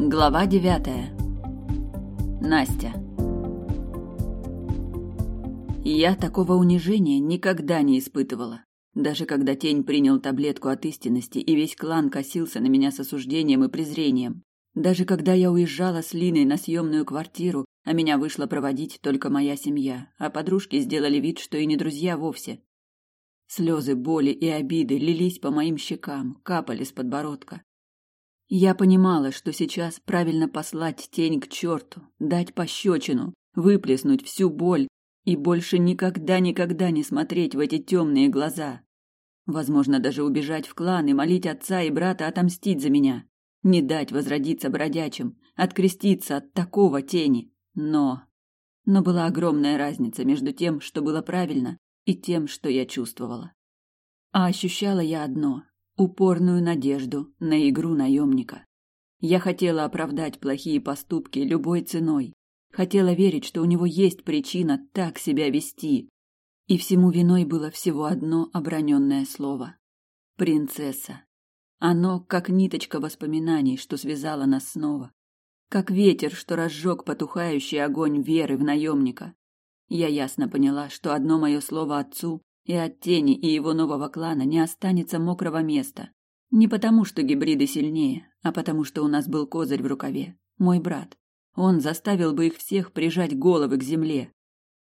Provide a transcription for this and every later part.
Глава девятая. Настя. Я такого унижения никогда не испытывала. Даже когда тень принял таблетку от истинности, и весь клан косился на меня с осуждением и презрением. Даже когда я уезжала с Линой на съемную квартиру, а меня вышла проводить только моя семья, а подружки сделали вид, что и не друзья вовсе. Слезы боли и обиды лились по моим щекам, капали с подбородка. Я понимала, что сейчас правильно послать тень к черту, дать пощечину, выплеснуть всю боль и больше никогда-никогда не смотреть в эти темные глаза. Возможно, даже убежать в клан и молить отца и брата отомстить за меня. Не дать возродиться бродячим, откреститься от такого тени. Но... Но была огромная разница между тем, что было правильно, и тем, что я чувствовала. А ощущала я одно — упорную надежду на игру наемника. Я хотела оправдать плохие поступки любой ценой. Хотела верить, что у него есть причина так себя вести. И всему виной было всего одно оброненное слово. Принцесса. Оно как ниточка воспоминаний, что связало нас снова. Как ветер, что разжег потухающий огонь веры в наемника. Я ясно поняла, что одно мое слово отцу, и от тени и его нового клана не останется мокрого места. Не потому, что гибриды сильнее, а потому, что у нас был козырь в рукаве. Мой брат. Он заставил бы их всех прижать головы к земле.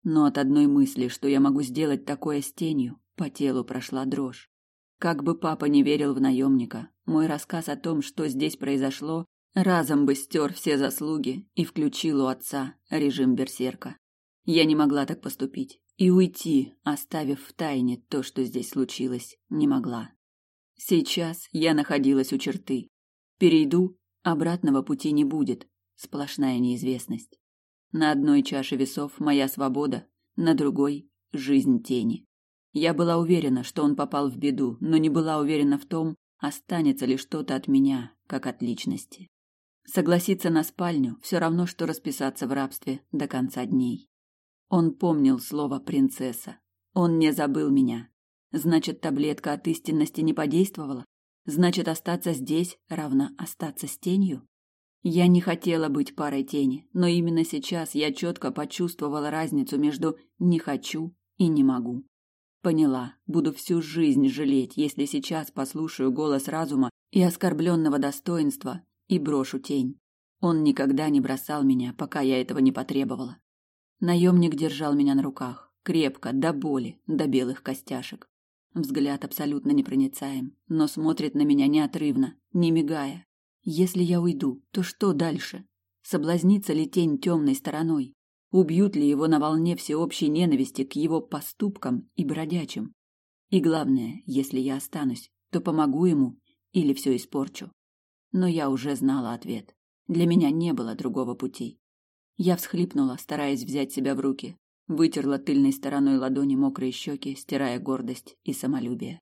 Но от одной мысли, что я могу сделать такое с тенью, по телу прошла дрожь. Как бы папа не верил в наемника, мой рассказ о том, что здесь произошло, разом бы стер все заслуги и включил у отца режим берсерка. Я не могла так поступить. И уйти, оставив в тайне то, что здесь случилось, не могла. Сейчас я находилась у черты. Перейду, обратного пути не будет. Сплошная неизвестность. На одной чаше весов моя свобода, на другой — жизнь тени. Я была уверена, что он попал в беду, но не была уверена в том, останется ли что-то от меня, как от личности. Согласиться на спальню все равно, что расписаться в рабстве до конца дней. Он помнил слово принцесса. Он не забыл меня. Значит, таблетка от истинности не подействовала? Значит, остаться здесь равно остаться с тенью? Я не хотела быть парой тени, но именно сейчас я четко почувствовала разницу между «не хочу» и «не могу». Поняла, буду всю жизнь жалеть, если сейчас послушаю голос разума и оскорбленного достоинства и брошу тень. Он никогда не бросал меня, пока я этого не потребовала. Наемник держал меня на руках, крепко, до боли, до белых костяшек. Взгляд абсолютно непроницаем, но смотрит на меня неотрывно, не мигая. Если я уйду, то что дальше? Соблазнится ли тень темной стороной? Убьют ли его на волне всеобщей ненависти к его поступкам и бродячим? И главное, если я останусь, то помогу ему или все испорчу. Но я уже знала ответ. Для меня не было другого пути. Я всхлипнула, стараясь взять себя в руки, вытерла тыльной стороной ладони мокрые щеки, стирая гордость и самолюбие.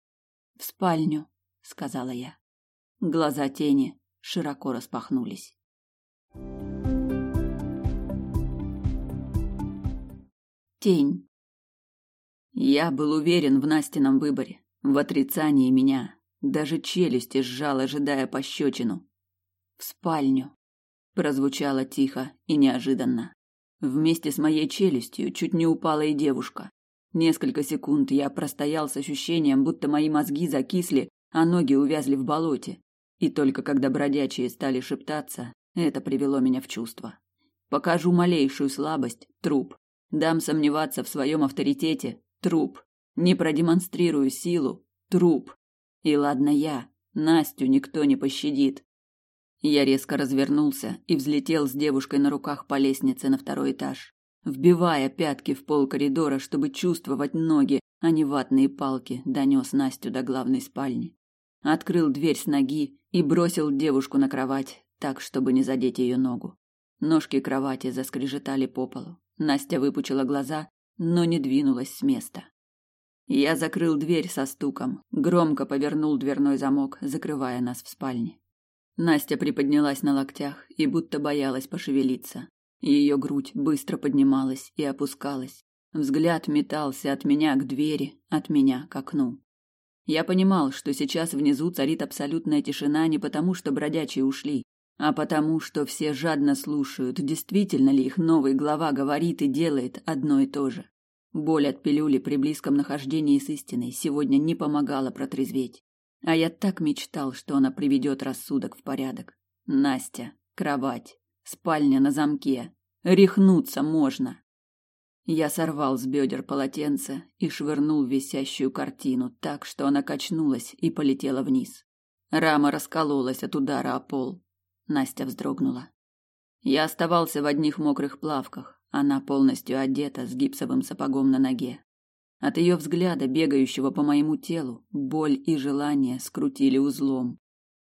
«В спальню», — сказала я. Глаза тени широко распахнулись. Тень. Я был уверен в Настином выборе, в отрицании меня. Даже челюсти сжал, ожидая пощечину. В спальню прозвучало тихо и неожиданно. Вместе с моей челюстью чуть не упала и девушка. Несколько секунд я простоял с ощущением, будто мои мозги закисли, а ноги увязли в болоте. И только когда бродячие стали шептаться, это привело меня в чувство. Покажу малейшую слабость – труп. Дам сомневаться в своем авторитете – труп. Не продемонстрирую силу – труп. И ладно я, Настю никто не пощадит. Я резко развернулся и взлетел с девушкой на руках по лестнице на второй этаж, вбивая пятки в пол коридора, чтобы чувствовать ноги, а не ватные палки, донес Настю до главной спальни. Открыл дверь с ноги и бросил девушку на кровать, так, чтобы не задеть ее ногу. Ножки кровати заскрежетали по полу. Настя выпучила глаза, но не двинулась с места. Я закрыл дверь со стуком, громко повернул дверной замок, закрывая нас в спальне. Настя приподнялась на локтях и будто боялась пошевелиться. Ее грудь быстро поднималась и опускалась. Взгляд метался от меня к двери, от меня к окну. Я понимал, что сейчас внизу царит абсолютная тишина не потому, что бродячие ушли, а потому, что все жадно слушают, действительно ли их новый глава говорит и делает одно и то же. Боль от пилюли при близком нахождении с истиной сегодня не помогала протрезветь. А я так мечтал, что она приведет рассудок в порядок. Настя, кровать, спальня на замке. Рехнуться можно. Я сорвал с бедер полотенце и швырнул висящую картину так, что она качнулась и полетела вниз. Рама раскололась от удара о пол. Настя вздрогнула. Я оставался в одних мокрых плавках, она полностью одета с гипсовым сапогом на ноге. От ее взгляда, бегающего по моему телу, боль и желание скрутили узлом.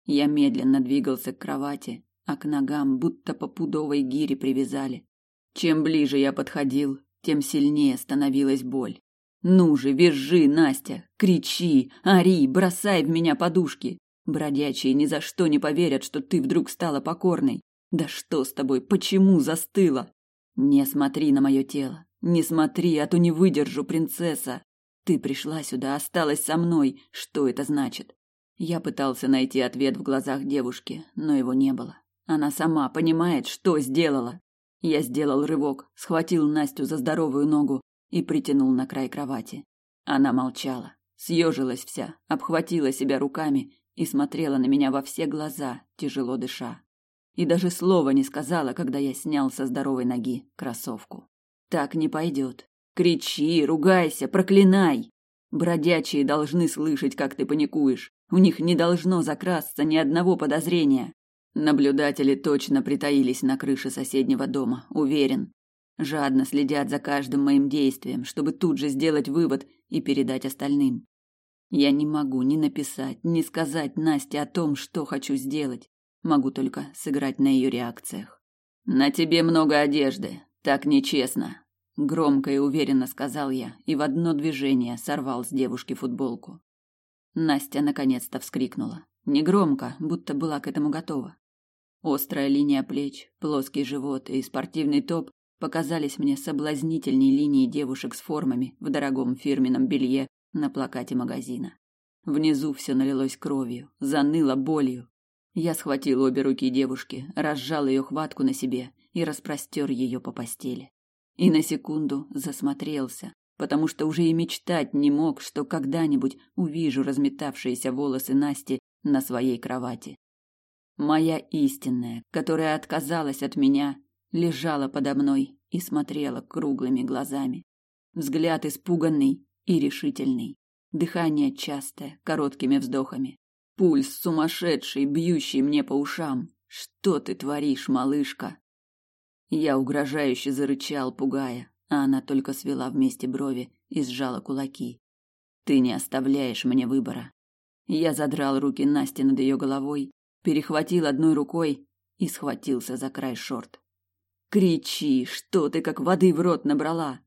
Я медленно двигался к кровати, а к ногам будто по пудовой гире привязали. Чем ближе я подходил, тем сильнее становилась боль. Ну же, визжи, Настя, кричи, ори, бросай в меня подушки. Бродячие ни за что не поверят, что ты вдруг стала покорной. Да что с тобой? Почему застыла? Не смотри на мое тело. Не смотри, а то не выдержу, принцесса. Ты пришла сюда, осталась со мной. Что это значит? Я пытался найти ответ в глазах девушки, но его не было. Она сама понимает, что сделала. Я сделал рывок, схватил Настю за здоровую ногу и притянул на край кровати. Она молчала, съежилась вся, обхватила себя руками и смотрела на меня во все глаза, тяжело дыша. И даже слова не сказала, когда я снял со здоровой ноги кроссовку. Так не пойдет. Кричи, ругайся, проклинай. Бродячие должны слышать, как ты паникуешь. У них не должно закрасться ни одного подозрения. Наблюдатели точно притаились на крыше соседнего дома, уверен. Жадно следят за каждым моим действием, чтобы тут же сделать вывод и передать остальным. Я не могу ни написать, ни сказать Насте о том, что хочу сделать. Могу только сыграть на ее реакциях. На тебе много одежды, так нечестно, громко и уверенно сказал я и в одно движение сорвал с девушки футболку. Настя наконец-то вскрикнула, негромко, будто была к этому готова. Острая линия плеч, плоский живот и спортивный топ показались мне соблазнительней линии девушек с формами в дорогом фирменном белье на плакате магазина. Внизу все налилось кровью, заныло болью. Я схватил обе руки девушки, разжал ее хватку на себе и распростер ее по постели. И на секунду засмотрелся, потому что уже и мечтать не мог, что когда-нибудь увижу разметавшиеся волосы Насти на своей кровати. Моя истинная, которая отказалась от меня, лежала подо мной и смотрела круглыми глазами. Взгляд испуганный и решительный. Дыхание частое, короткими вздохами. Пульс сумасшедший, бьющий мне по ушам. Что ты творишь, малышка? Я угрожающе зарычал, пугая, а она только свела вместе брови и сжала кулаки. Ты не оставляешь мне выбора. Я задрал руки Насти над ее головой перехватил одной рукой и схватился за край шорт. Кричи, что ты как воды в рот набрала?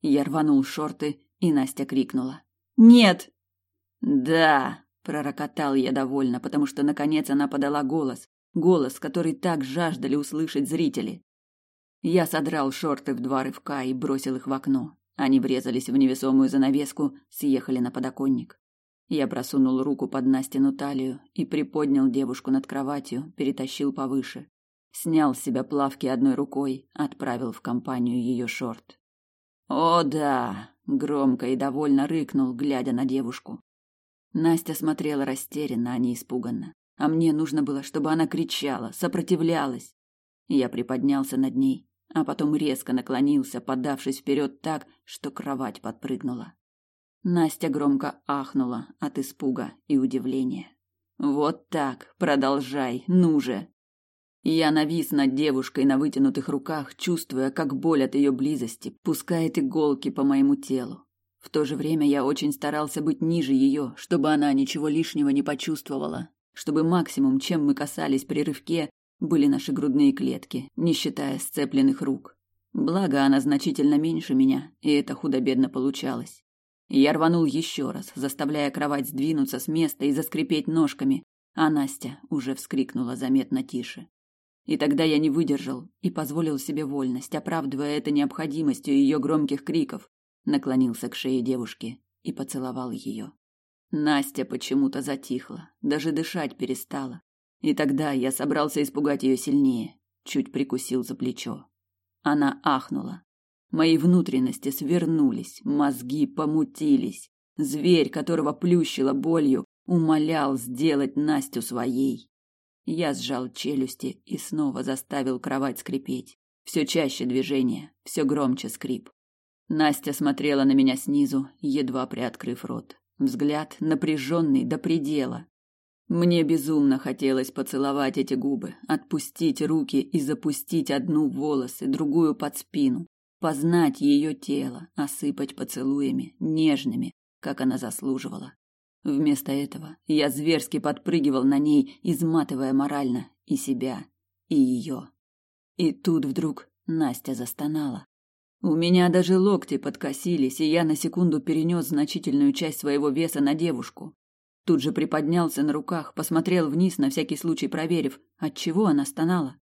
Я рванул шорты, и Настя крикнула: "Нет!" "Да!" пророкотал я довольно, потому что наконец она подала голос, голос, который так жаждали услышать зрители. Я содрал шорты в два рывка и бросил их в окно. Они врезались в невесомую занавеску, съехали на подоконник. Я просунул руку под Настину талию и приподнял девушку над кроватью, перетащил повыше. Снял с себя плавки одной рукой, отправил в компанию ее шорт. «О, да!» — громко и довольно рыкнул, глядя на девушку. Настя смотрела растерянно, а не испуганно. А мне нужно было, чтобы она кричала, сопротивлялась. Я приподнялся над ней, а потом резко наклонился, подавшись вперед так, что кровать подпрыгнула. Настя громко ахнула от испуга и удивления. Вот так, продолжай, ну же. Я навис над девушкой на вытянутых руках, чувствуя, как боль от ее близости пускает иголки по моему телу. В то же время я очень старался быть ниже ее, чтобы она ничего лишнего не почувствовала, чтобы максимум, чем мы касались при рывке, были наши грудные клетки, не считая сцепленных рук. Благо, она значительно меньше меня, и это худо-бедно получалось. Я рванул еще раз, заставляя кровать сдвинуться с места и заскрипеть ножками, а Настя уже вскрикнула заметно тише. И тогда я не выдержал и позволил себе вольность, оправдывая это необходимостью ее громких криков, наклонился к шее девушки и поцеловал ее. Настя почему-то затихла, даже дышать перестала. И тогда я собрался испугать ее сильнее, чуть прикусил за плечо. Она ахнула. Мои внутренности свернулись, мозги помутились. Зверь, которого плющило болью, умолял сделать Настю своей. Я сжал челюсти и снова заставил кровать скрипеть. Все чаще движение, все громче скрип. Настя смотрела на меня снизу, едва приоткрыв рот. Взгляд напряженный до предела. Мне безумно хотелось поцеловать эти губы, отпустить руки и запустить одну в волосы, другую под спину, познать ее тело, осыпать поцелуями, нежными, как она заслуживала. Вместо этого я зверски подпрыгивал на ней, изматывая морально и себя, и ее. И тут вдруг Настя застонала. У меня даже локти подкосились, и я на секунду перенес значительную часть своего веса на девушку. Тут же приподнялся на руках, посмотрел вниз, на всякий случай проверив, от чего она стонала.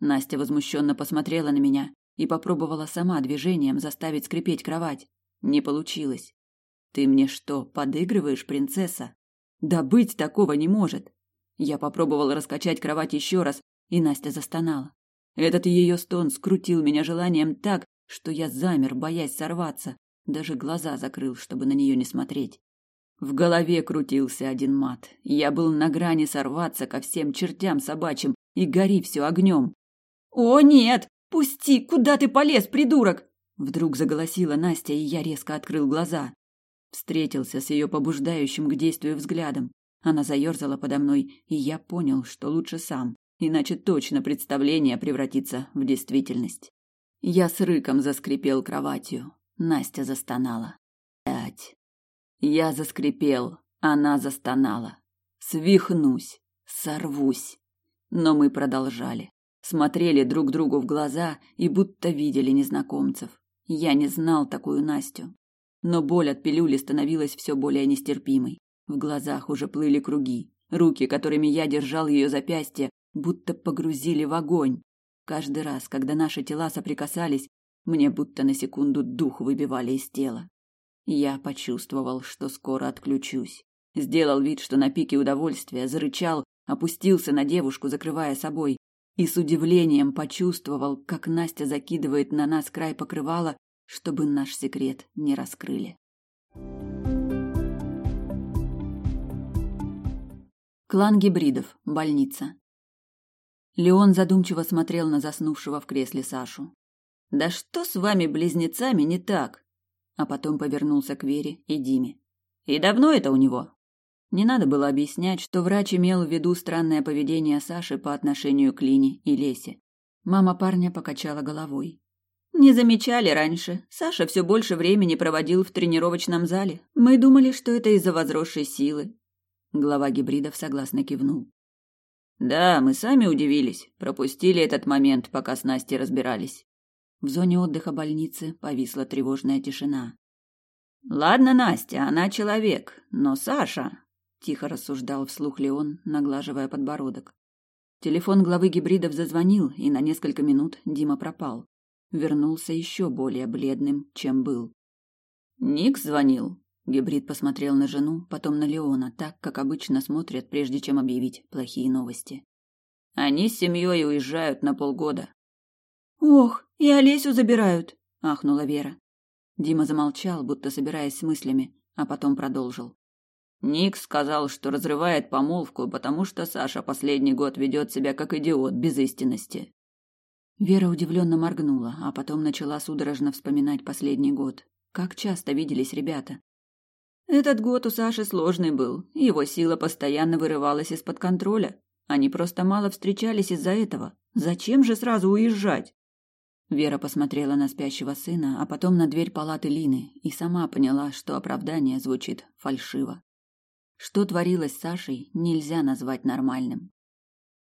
Настя возмущенно посмотрела на меня и попробовала сама движением заставить скрипеть кровать. Не получилось. Ты мне что, подыгрываешь, принцесса? Да быть такого не может. Я попробовал раскачать кровать еще раз, и Настя застонала. Этот ее стон скрутил меня желанием так, что я замер, боясь сорваться, даже глаза закрыл, чтобы на нее не смотреть. В голове крутился один мат. Я был на грани сорваться ко всем чертям собачьим и гори все огнем. «О, нет! Пусти! Куда ты полез, придурок?» Вдруг заголосила Настя, и я резко открыл глаза. Встретился с ее побуждающим к действию взглядом. Она заерзала подо мной, и я понял, что лучше сам, иначе точно представление превратится в действительность. Я с рыком заскрипел кроватью. Настя застонала. Пять. Я заскрипел, она застонала. Свихнусь, сорвусь. Но мы продолжали. Смотрели друг другу в глаза и будто видели незнакомцев. Я не знал такую Настю. Но боль от пилюли становилась все более нестерпимой. В глазах уже плыли круги. Руки, которыми я держал ее запястье, будто погрузили в огонь. Каждый раз, когда наши тела соприкасались, мне будто на секунду дух выбивали из тела. Я почувствовал, что скоро отключусь. Сделал вид, что на пике удовольствия, зарычал, опустился на девушку, закрывая собой, и с удивлением почувствовал, как Настя закидывает на нас край покрывала, чтобы наш секрет не раскрыли. Клан гибридов. Больница. Леон задумчиво смотрел на заснувшего в кресле Сашу. Да что с вами близнецами не так? А потом повернулся к Вере и Диме. И давно это у него? Не надо было объяснять, что врач имел в виду странное поведение Саши по отношению к Лине и Лесе. Мама парня покачала головой. Не замечали раньше. Саша все больше времени проводил в тренировочном зале. Мы думали, что это из-за возросшей силы. Глава гибридов согласно кивнул. Да, мы сами удивились, пропустили этот момент, пока с Настей разбирались. В зоне отдыха больницы повисла тревожная тишина. Ладно, Настя, она человек, но Саша, тихо рассуждал вслух Леон, наглаживая подбородок. Телефон главы гибридов зазвонил, и на несколько минут Дима пропал. Вернулся еще более бледным, чем был. Ник звонил. Гибрид посмотрел на жену, потом на Леона, так, как обычно смотрят, прежде чем объявить плохие новости. Они с семьей уезжают на полгода. Ох, и Олесю забирают, ахнула Вера. Дима замолчал, будто собираясь с мыслями, а потом продолжил. Ник сказал, что разрывает помолвку, потому что Саша последний год ведет себя как идиот без истинности. Вера удивленно моргнула, а потом начала судорожно вспоминать последний год. Как часто виделись ребята? Этот год у Саши сложный был. Его сила постоянно вырывалась из-под контроля. Они просто мало встречались из-за этого. Зачем же сразу уезжать? Вера посмотрела на спящего сына, а потом на дверь палаты Лины и сама поняла, что оправдание звучит фальшиво. Что творилось с Сашей, нельзя назвать нормальным.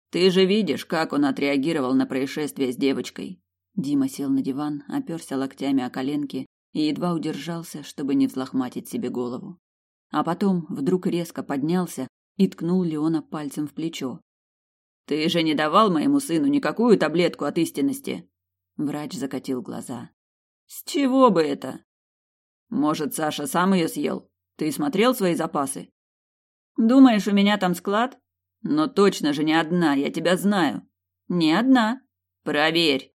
Ты же видишь, как он отреагировал на происшествие с девочкой. Дима сел на диван, оперся локтями о коленки и едва удержался, чтобы не взлохматить себе голову. А потом вдруг резко поднялся и ткнул Леона пальцем в плечо. «Ты же не давал моему сыну никакую таблетку от истинности!» Врач закатил глаза. «С чего бы это?» «Может, Саша сам ее съел? Ты смотрел свои запасы?» «Думаешь, у меня там склад?» Но точно же не одна, я тебя знаю. Не одна. Проверь.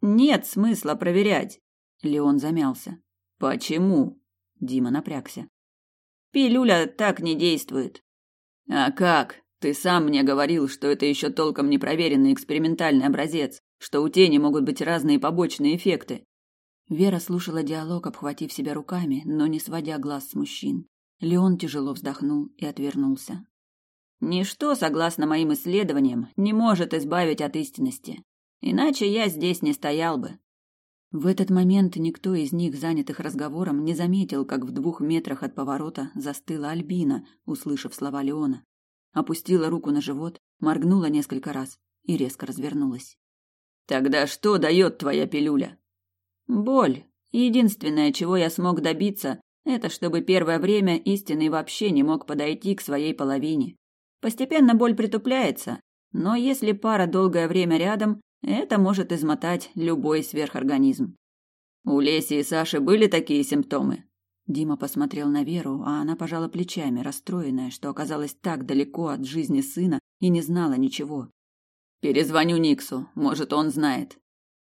Нет смысла проверять. Леон замялся. Почему? Дима напрягся. Пилюля так не действует. А как? Ты сам мне говорил, что это еще толком не проверенный экспериментальный образец, что у тени могут быть разные побочные эффекты. Вера слушала диалог, обхватив себя руками, но не сводя глаз с мужчин. Леон тяжело вздохнул и отвернулся. Ничто, согласно моим исследованиям, не может избавить от истинности. Иначе я здесь не стоял бы. В этот момент никто из них, занятых разговором, не заметил, как в двух метрах от поворота застыла Альбина, услышав слова Леона. Опустила руку на живот, моргнула несколько раз и резко развернулась. «Тогда что дает твоя пилюля?» Боль. Единственное, чего я смог добиться, это чтобы первое время истинный вообще не мог подойти к своей половине. Постепенно боль притупляется, но если пара долгое время рядом, это может измотать любой сверхорганизм. У Леси и Саши были такие симптомы. Дима посмотрел на Веру, а она пожала плечами, расстроенная, что оказалась так далеко от жизни сына и не знала ничего. Перезвоню Никсу, может, он знает.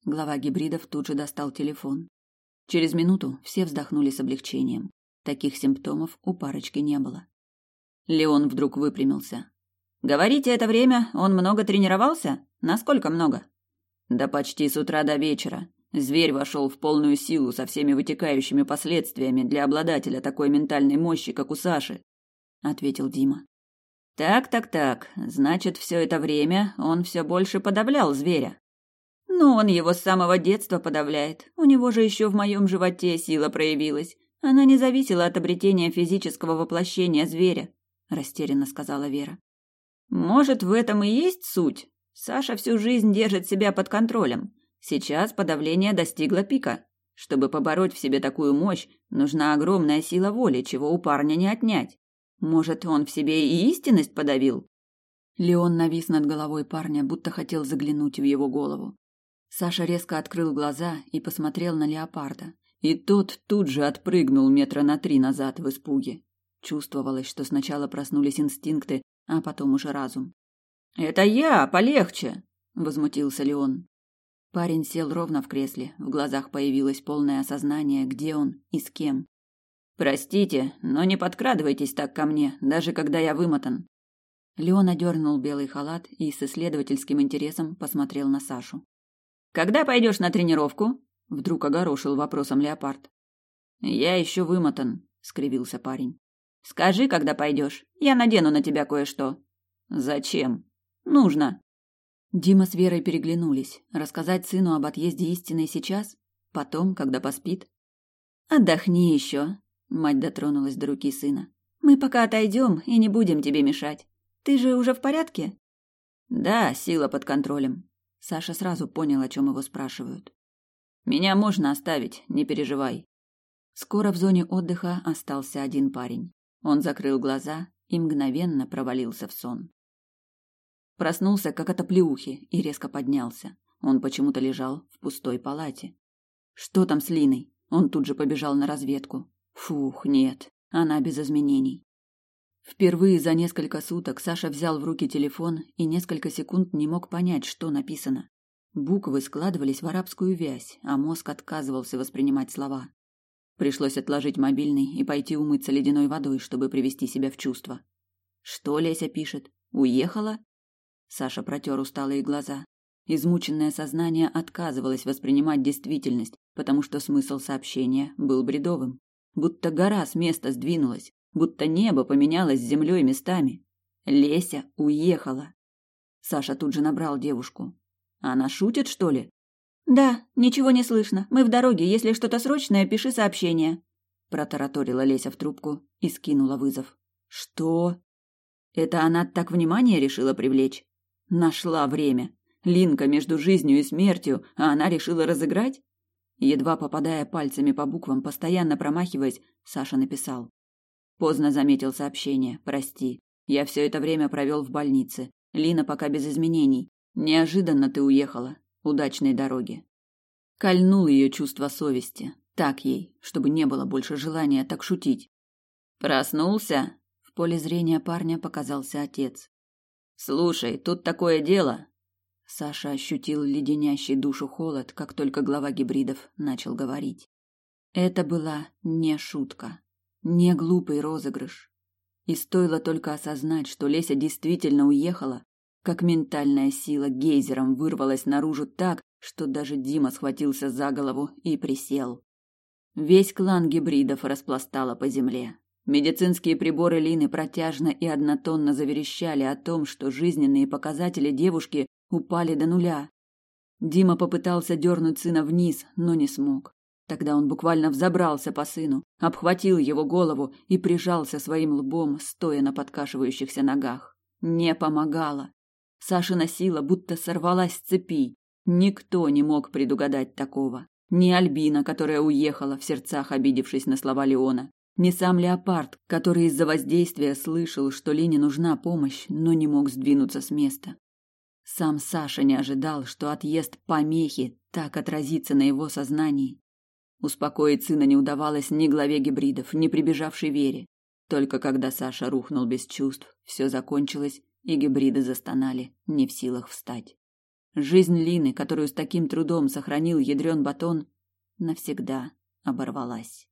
Глава гибридов тут же достал телефон. Через минуту все вздохнули с облегчением. Таких симптомов у парочки не было. Леон вдруг выпрямился. Говорите, это время он много тренировался? Насколько много? Да почти с утра до вечера. Зверь вошел в полную силу со всеми вытекающими последствиями для обладателя такой ментальной мощи, как у Саши, ответил Дима. Так, так, так. Значит, все это время он все больше подавлял зверя. Ну, он его с самого детства подавляет. У него же еще в моем животе сила проявилась. Она не зависела от обретения физического воплощения зверя, растерянно сказала Вера. Может, в этом и есть суть? Саша всю жизнь держит себя под контролем. Сейчас подавление достигло пика. Чтобы побороть в себе такую мощь, нужна огромная сила воли, чего у парня не отнять. Может, он в себе и истинность подавил? Леон навис над головой парня, будто хотел заглянуть в его голову. Саша резко открыл глаза и посмотрел на леопарда. И тот тут же отпрыгнул метра на три назад в испуге. Чувствовалось, что сначала проснулись инстинкты, а потом уже разум. «Это я, полегче!» – возмутился Леон. Парень сел ровно в кресле, в глазах появилось полное осознание, где он и с кем. «Простите, но не подкрадывайтесь так ко мне, даже когда я вымотан». Леон одернул белый халат и с исследовательским интересом посмотрел на Сашу. Когда пойдешь на тренировку? Вдруг огорошил вопросом леопард. Я еще вымотан, скривился парень. Скажи, когда пойдешь. Я надену на тебя кое-что. Зачем? Нужно. Дима с Верой переглянулись. Рассказать сыну об отъезде истины сейчас? Потом, когда поспит? Отдохни еще. Мать дотронулась до руки сына. Мы пока отойдем и не будем тебе мешать. Ты же уже в порядке? Да, сила под контролем. Саша сразу понял, о чем его спрашивают. Меня можно оставить, не переживай. Скоро в зоне отдыха остался один парень. Он закрыл глаза и мгновенно провалился в сон. Проснулся, как от оплеухи, и резко поднялся. Он почему-то лежал в пустой палате. Что там с Линой? Он тут же побежал на разведку. Фух, нет, она без изменений. Впервые за несколько суток Саша взял в руки телефон и несколько секунд не мог понять, что написано. Буквы складывались в арабскую вязь, а мозг отказывался воспринимать слова. Пришлось отложить мобильный и пойти умыться ледяной водой, чтобы привести себя в чувство. Что Леся пишет? Уехала? Саша протер усталые глаза. Измученное сознание отказывалось воспринимать действительность, потому что смысл сообщения был бредовым. Будто гора с места сдвинулась, будто небо поменялось с землей местами. Леся уехала. Саша тут же набрал девушку. Она шутит, что ли? Да, ничего не слышно. Мы в дороге. Если что-то срочное, пиши сообщение. Протараторила Леся в трубку и скинула вызов. Что? Это она так внимание решила привлечь? Нашла время. Линка между жизнью и смертью, а она решила разыграть? Едва попадая пальцами по буквам, постоянно промахиваясь, Саша написал: Поздно заметил сообщение. Прости. Я все это время провел в больнице. Лина пока без изменений. Неожиданно ты уехала. Удачной дороги. Кольнул ее чувство совести. Так ей, чтобы не было больше желания так шутить. Проснулся. В поле зрения парня показался отец. Слушай, тут такое дело. Саша ощутил леденящий душу холод, как только глава гибридов начал говорить. Это была не шутка, не глупый розыгрыш. И стоило только осознать, что Леся действительно уехала, как ментальная сила гейзером вырвалась наружу так, что даже Дима схватился за голову и присел. Весь клан гибридов распластало по земле. Медицинские приборы Лины протяжно и однотонно заверещали о том, что жизненные показатели девушки упали до нуля. Дима попытался дернуть сына вниз, но не смог. Тогда он буквально взобрался по сыну, обхватил его голову и прижался своим лбом, стоя на подкашивающихся ногах. Не помогало. Сашина сила будто сорвалась с цепи. Никто не мог предугадать такого. Ни Альбина, которая уехала в сердцах, обидевшись на слова Леона, ни сам Леопард, который из-за воздействия слышал, что Лине нужна помощь, но не мог сдвинуться с места. Сам Саша не ожидал, что отъезд помехи так отразится на его сознании. Успокоить сына не удавалось ни главе гибридов, ни прибежавшей Вере. Только когда Саша рухнул без чувств, все закончилось, и гибриды застонали, не в силах встать. Жизнь Лины, которую с таким трудом сохранил ядрен батон, навсегда оборвалась.